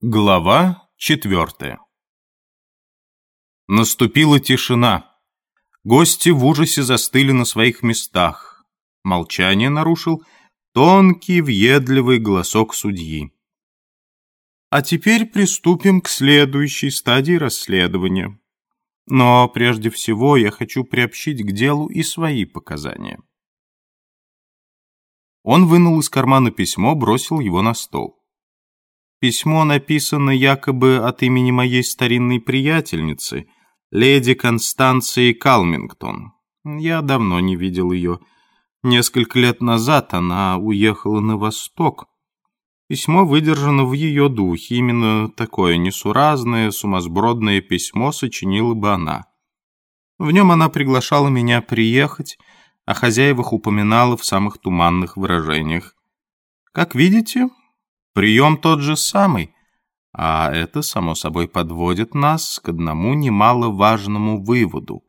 Глава четвертая Наступила тишина. Гости в ужасе застыли на своих местах. Молчание нарушил тонкий, въедливый голосок судьи. А теперь приступим к следующей стадии расследования. Но прежде всего я хочу приобщить к делу и свои показания. Он вынул из кармана письмо, бросил его на стол. Письмо написано якобы от имени моей старинной приятельницы, леди Констанции Калмингтон. Я давно не видел ее. Несколько лет назад она уехала на восток. Письмо выдержано в ее духе. Именно такое несуразное, сумасбродное письмо сочинила бы она. В нем она приглашала меня приехать, о хозяевах упоминала в самых туманных выражениях. Как видите, Прием тот же самый, а это, само собой, подводит нас к одному немаловажному выводу.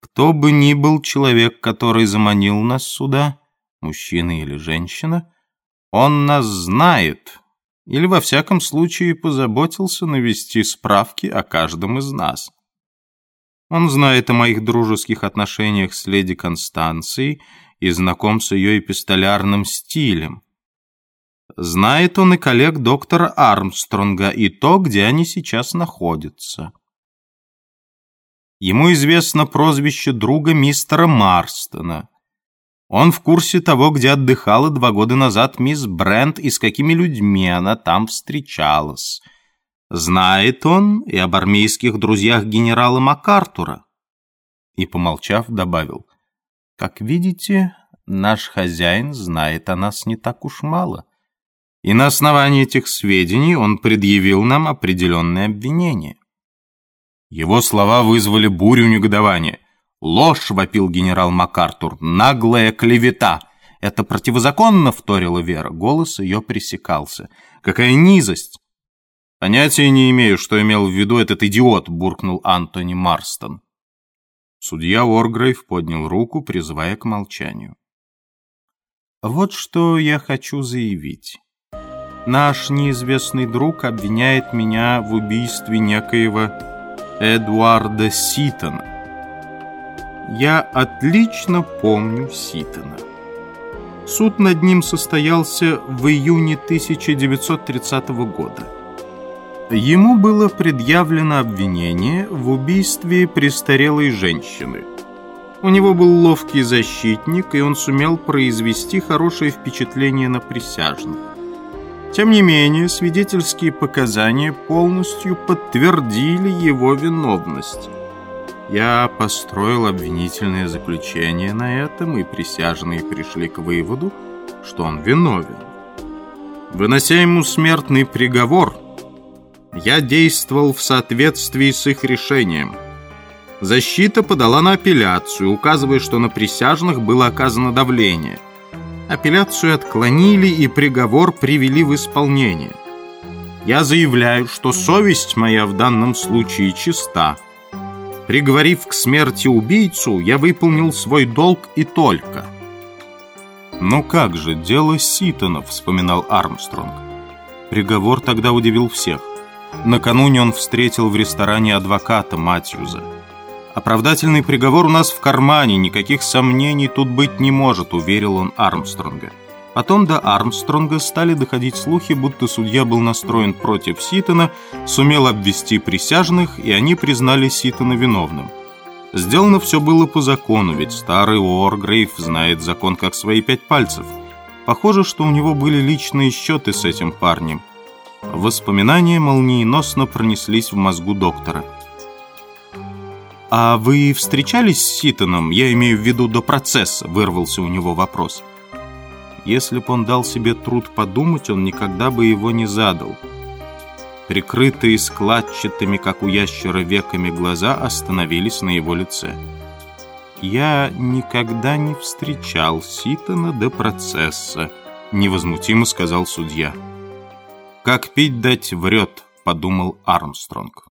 Кто бы ни был человек, который заманил нас сюда, мужчина или женщина, он нас знает или, во всяком случае, позаботился навести справки о каждом из нас. Он знает о моих дружеских отношениях с леди Констанцией и знаком с ее эпистолярным стилем. Знает он и коллег доктора Армстронга, и то, где они сейчас находятся. Ему известно прозвище друга мистера Марстона. Он в курсе того, где отдыхала два года назад мисс Брент и с какими людьми она там встречалась. Знает он и об армейских друзьях генерала МакАртура. И, помолчав, добавил, «Как видите, наш хозяин знает о нас не так уж мало» и на основании этих сведений он предъявил нам определенные обвинения. Его слова вызвали бурю негодования. «Ложь!» — вопил генерал МакАртур. «Наглая клевета!» «Это противозаконно!» — вторила Вера. Голос ее пресекался. «Какая низость!» «Понятия не имею, что имел в виду этот идиот», — буркнул Антони Марстон. Судья Оргрейв поднял руку, призывая к молчанию. «Вот что я хочу заявить. Наш неизвестный друг обвиняет меня в убийстве некоего Эдуарда Ситона. Я отлично помню Ситона. Суд над ним состоялся в июне 1930 года. Ему было предъявлено обвинение в убийстве престарелой женщины. У него был ловкий защитник, и он сумел произвести хорошее впечатление на присяжных. Тем не менее, свидетельские показания полностью подтвердили его виновность. Я построил обвинительное заключение на этом, и присяжные пришли к выводу, что он виновен. Вынося ему смертный приговор, я действовал в соответствии с их решением. Защита подала на апелляцию, указывая, что на присяжных было оказано давление. Апелляцию отклонили и приговор привели в исполнение. Я заявляю, что совесть моя в данном случае чиста. Приговорив к смерти убийцу, я выполнил свой долг и только. «Ну как же, дело Ситона», — вспоминал Армстронг. Приговор тогда удивил всех. Накануне он встретил в ресторане адвоката Матьюза. «Оправдательный приговор у нас в кармане, никаких сомнений тут быть не может», — уверил он Армстронга. Потом до Армстронга стали доходить слухи, будто судья был настроен против Ситона, сумел обвести присяжных, и они признали Ситона виновным. Сделано все было по закону, ведь старый Уоргрейв знает закон как свои пять пальцев. Похоже, что у него были личные счеты с этим парнем. Воспоминания молниеносно пронеслись в мозгу доктора. «А вы встречались с Ситоном? Я имею в виду до процесса», — вырвался у него вопрос. Если б он дал себе труд подумать, он никогда бы его не задал. Прикрытые складчатыми, как у ящера, веками глаза остановились на его лице. «Я никогда не встречал Ситона до процесса», — невозмутимо сказал судья. «Как пить дать врет», — подумал Армстронг.